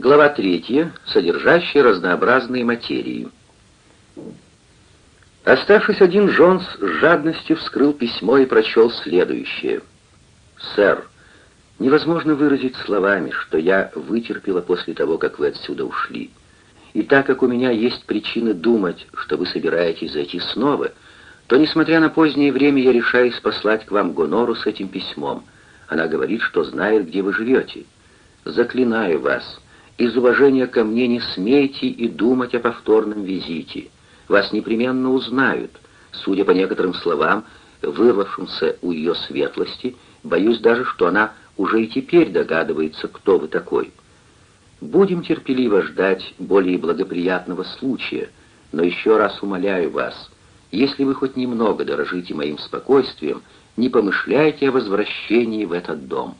Глава третья, содержащая разнообразные материи. Оставшись один, Джонс с жадностью вскрыл письмо и прочел следующее. «Сэр, невозможно выразить словами, что я вытерпела после того, как вы отсюда ушли. И так как у меня есть причины думать, что вы собираетесь зайти снова, то, несмотря на позднее время, я решаюсь послать к вам Гонору с этим письмом. Она говорит, что знает, где вы живете. Заклинаю вас» Из уважения ко мне не смейте и думать о повторном визите. Вас непременно узнают. Судя по некоторым словам, вырвавшимся у ее светлости, боюсь даже, что она уже и теперь догадывается, кто вы такой. Будем терпеливо ждать более благоприятного случая, но еще раз умоляю вас, если вы хоть немного дорожите моим спокойствием, не помышляйте о возвращении в этот дом».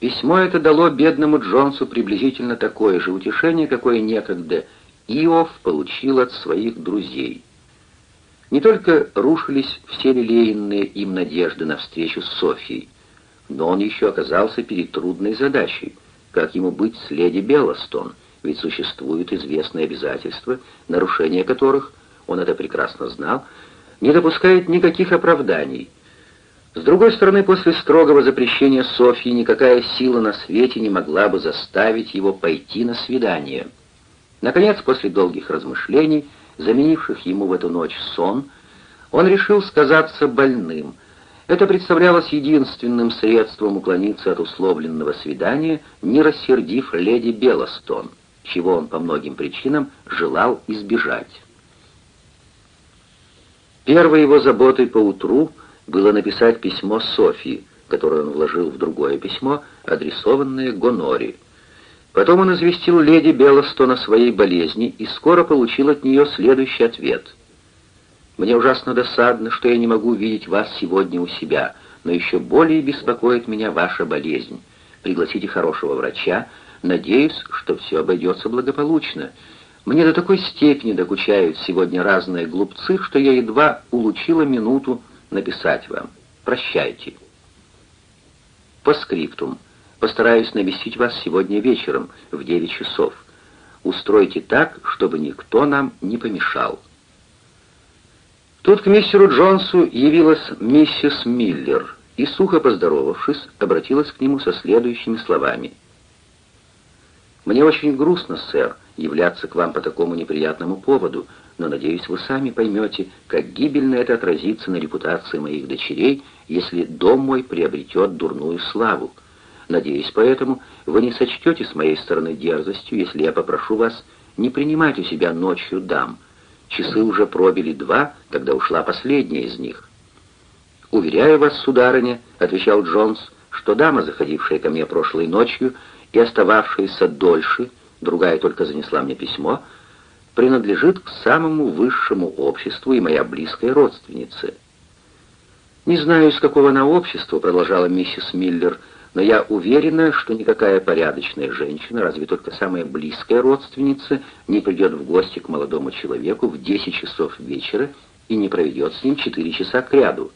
Письмо это дало бедному Джонсу приблизительно такое же утешение, какое некогда Иов получил от своих друзей. Не только рушились все лелеянные им надежды на встречу с Софией, но он еще оказался перед трудной задачей, как ему быть с леди Беллостон, ведь существуют известные обязательства, нарушение которых, он это прекрасно знал, не допускает никаких оправданий – с другой стороны, после строгого запрещения Софьи никакая сила на свете не могла бы заставить его пойти на свидание. Наконец, после долгих размышлений, заменивших ему в эту ночь сон, он решил сказаться больным. Это представлялось единственным средством уклониться от условленного свидания, не рассердив леди Белостон, чего он по многим причинам желал избежать. Первой его заботой по утру — было написать письмо Софии, которое он вложил в другое письмо, адресованное Гонори. Потом он известил леди Беллостон о своей болезни и скоро получил от нее следующий ответ. «Мне ужасно досадно, что я не могу видеть вас сегодня у себя, но еще более беспокоит меня ваша болезнь. Пригласите хорошего врача. Надеюсь, что все обойдется благополучно. Мне до такой степени докучают сегодня разные глупцы, что я едва улучила минуту, написать вам. Прощайте. По скриптум. Постараюсь навестить вас сегодня вечером в 9 часов. Устройте так, чтобы никто нам не помешал. Тут к мистеру Джонсу явилась миссис Миллер и, сухо поздоровавшись, обратилась к нему со следующими словами. «Мне очень грустно, сэр, являться к вам по такому неприятному поводу, но, надеюсь, вы сами поймете, как гибельно это отразится на репутации моих дочерей, если дом мой приобретет дурную славу. Надеюсь, поэтому вы не сочтете с моей стороны дерзостью, если я попрошу вас не принимать у себя ночью дам. Часы уже пробили два, когда ушла последняя из них. «Уверяю вас, сударыня», — отвечал Джонс, «что дама, заходившая ко мне прошлой ночью и остававшаяся дольше, другая только занесла мне письмо, — принадлежит к самому высшему обществу и моя близкая родственница. «Не знаю, из какого она общества», — продолжала миссис Миллер, «но я уверена, что никакая порядочная женщина, разве только самая близкая родственница, не придет в гости к молодому человеку в 10 часов вечера и не проведет с ним 4 часа кряду.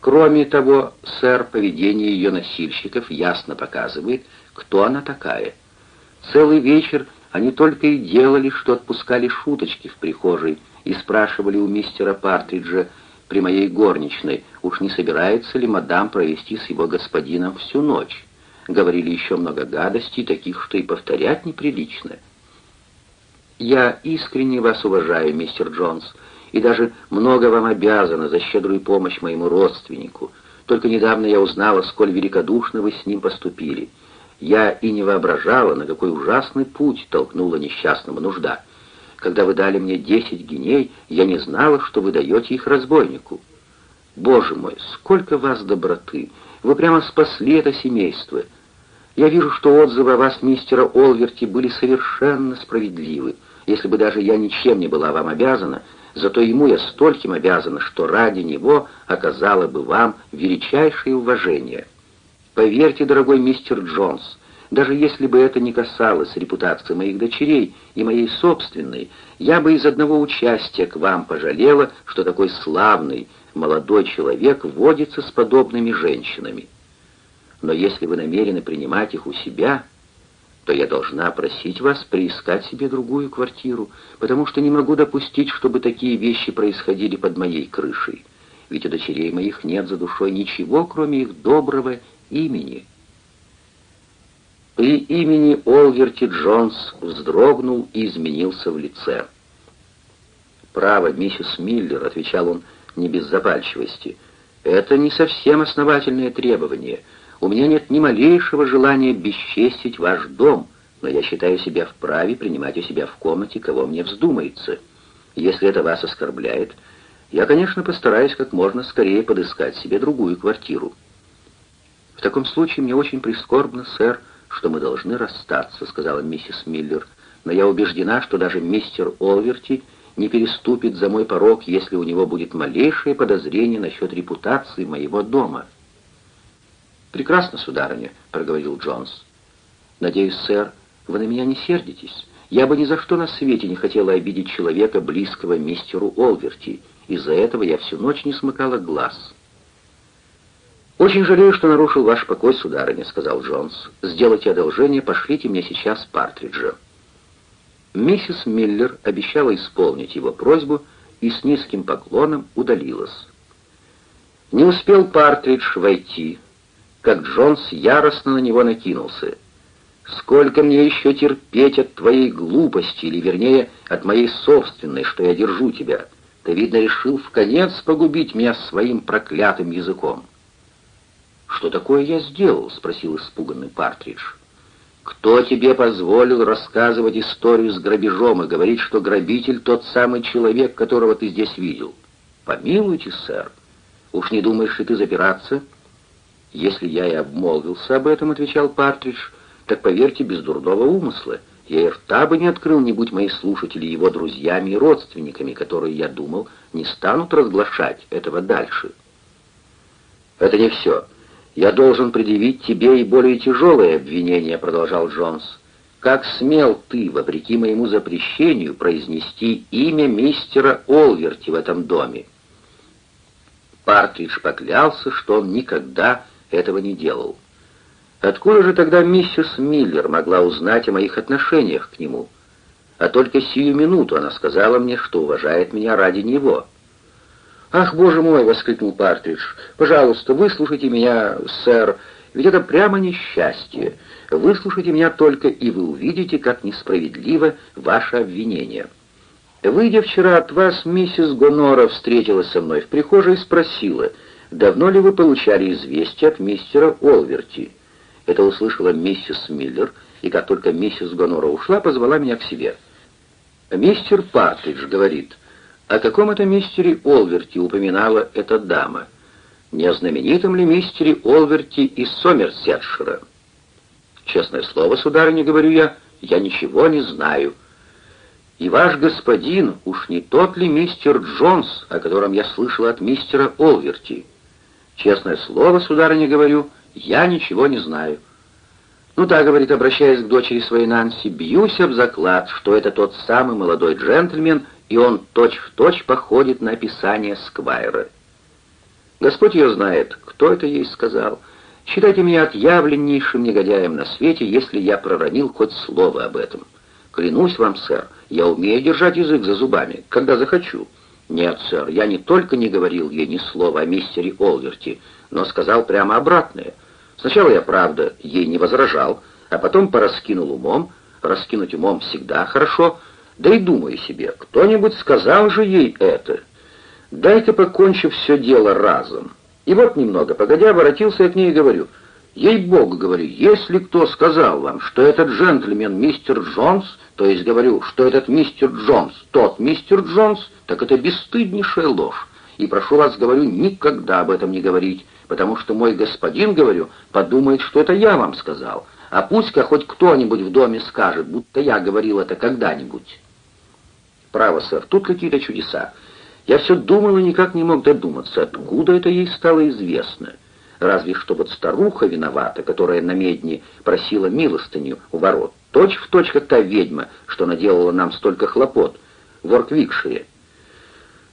Кроме того, сэр, поведение ее носильщиков ясно показывает, кто она такая. Целый вечер они только и делали, что отпускали шуточки в прихожей и спрашивали у мистера Партриджа при моей горничной, уж не собирается ли мадам провести с его господином всю ночь. Говорили еще много гадостей, таких, что и повторять неприлично. «Я искренне вас уважаю, мистер Джонс, и даже много вам обязана за щедрую помощь моему родственнику. Только недавно я узнала, сколь великодушно вы с ним поступили». Я и не воображала, на какой ужасный путь толкнула несчастного нужда. Когда вы дали мне десять геней, я не знала, что вы даете их разбойнику. Боже мой, сколько вас доброты! Вы прямо спасли это семейство. Я вижу, что отзывы о вас мистера Олверти были совершенно справедливы. Если бы даже я ничем не была вам обязана, зато ему я стольким обязана, что ради него оказала бы вам величайшее уважение». Поверьте, дорогой мистер Джонс, даже если бы это не касалось репутации моих дочерей и моей собственной, я бы из одного участия к вам пожалела, что такой славный, молодой человек водится с подобными женщинами. Но если вы намерены принимать их у себя, то я должна просить вас приискать себе другую квартиру, потому что не могу допустить, чтобы такие вещи происходили под моей крышей. Ведь у дочерей моих нет за душой ничего, кроме их доброго имени». При имени Олверти Джонс вздрогнул и изменился в лице. «Право, миссис Миллер», — отвечал он не без запальчивости, — «это не совсем основательное требование. У меня нет ни малейшего желания бесчестить ваш дом, но я считаю себя вправе принимать у себя в комнате, кого мне вздумается. Если это вас оскорбляет, я, конечно, постараюсь как можно скорее подыскать себе другую квартиру». «В таком случае мне очень прискорбно, сэр, что мы должны расстаться», — сказала миссис Миллер, «но я убеждена, что даже мистер Олверти не переступит за мой порог, если у него будет малейшее подозрение насчет репутации моего дома». «Прекрасно, сударыня», — проговорил Джонс. «Надеюсь, сэр, вы на меня не сердитесь. Я бы ни за что на свете не хотела обидеть человека, близкого мистеру Олверти. Из-за этого я всю ночь не смыкала глаз». «Очень жалею, что нарушил ваш покой, сударыня», — сказал Джонс. «Сделайте одолжение, пошлите мне сейчас Партриджа». Миссис Миллер обещала исполнить его просьбу и с низким поклоном удалилась. Не успел Партридж войти, как Джонс яростно на него накинулся. «Сколько мне еще терпеть от твоей глупости, или, вернее, от моей собственной, что я держу тебя? Ты, видно, решил в конец погубить меня своим проклятым языком». «Что такое я сделал?» — спросил испуганный Партридж. «Кто тебе позволил рассказывать историю с грабежом и говорить, что грабитель тот самый человек, которого ты здесь видел?» «Помилуйте, сэр. Уж не думаешь ли ты запираться?» «Если я и обмолвился об этом, — отвечал Партридж, — так поверьте, без дурного умысла. Я и рта бы не открыл, не будь мои слушатели его друзьями и родственниками, которые, я думал, не станут разглашать этого дальше». «Это не все. «Я должен предъявить тебе и более тяжелое обвинение», — продолжал Джонс. «Как смел ты, вопреки моему запрещению, произнести имя мистера Олверти в этом доме?» Партридж поклялся, что он никогда этого не делал. Откуда же тогда миссис Миллер могла узнать о моих отношениях к нему? А только сию минуту она сказала мне, что уважает меня ради него. «Ах, боже мой!» — воскликнул Партридж. «Пожалуйста, выслушайте меня, сэр, ведь это прямо несчастье. Выслушайте меня только, и вы увидите, как несправедливо ваше обвинение». Выйдя вчера от вас, миссис Гонора встретилась со мной в прихожей и спросила, давно ли вы получали известие от мистера Олверти. Это услышала миссис Миллер, и как только миссис Гонора ушла, позвала меня к себе. «Мистер Партридж говорит, о каком это мистере Олверти упоминала эта дама? Не о знаменитом ли мистере Олверти из Сомерсетшира? Честное слово, сударыня, говорю я, я ничего не знаю. И ваш господин уж не тот ли мистер Джонс, о котором я слышал от мистера Олверти? Честное слово, сударыня, говорю, я ничего не знаю. «Ну да», — говорит, обращаясь к дочери своей Нанси, — «бьюсь об заклад, что это тот самый молодой джентльмен, и он точь-в-точь точь походит на описание Сквайра. Господь ее знает, кто это ей сказал. Считайте меня отъявленнейшим негодяем на свете, если я проронил хоть слово об этом. Клянусь вам, сэр, я умею держать язык за зубами, когда захочу. Нет, сэр, я не только не говорил ей ни слова о мистере Олверти, но сказал прямо обратное. Сначала я, правда, ей не возражал, а потом пораскинул умом. Раскинуть умом всегда хорошо — да и думаю себе, кто-нибудь сказал же ей это. Дай-ка покончив все дело разом. И вот немного погодя, воротился я к ней и говорю, ей-богу, говорю, если кто сказал вам, что этот джентльмен мистер Джонс, то есть говорю, что этот мистер Джонс, тот мистер Джонс, так это бесстыднейшая ложь. И прошу вас, говорю, никогда об этом не говорить, потому что мой господин, говорю, подумает, что это я вам сказал. А пусть-ка хоть кто-нибудь в доме скажет, будто я говорил это когда-нибудь. Право, сэр, тут какие-то чудеса. Я все думал и никак не мог додуматься, откуда это ей стало известно. Разве что вот старуха виновата, которая на медне просила милостыню у ворот. Точь в точь, как та ведьма, что наделала нам столько хлопот в Орквикшире.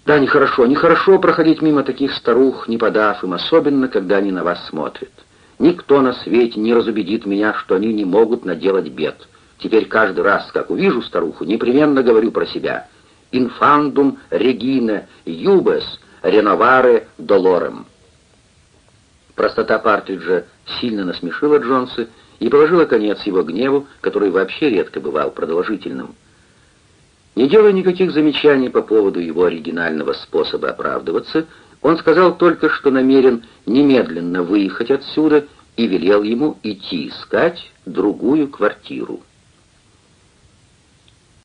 Да, нехорошо, нехорошо проходить мимо таких старух, не подав им, особенно, когда они на вас смотрят. Никто на свете не разубедит меня, что они не могут наделать бед. Теперь каждый раз, как увижу старуху, непременно говорю про себя. «Инфандум регине юбес реноваре долорем». Простота Партриджа сильно насмешила Джонса и положила конец его гневу, который вообще редко бывал продолжительным. Не делая никаких замечаний по поводу его оригинального способа оправдываться, он сказал только, что намерен немедленно выехать отсюда и велел ему идти искать другую квартиру.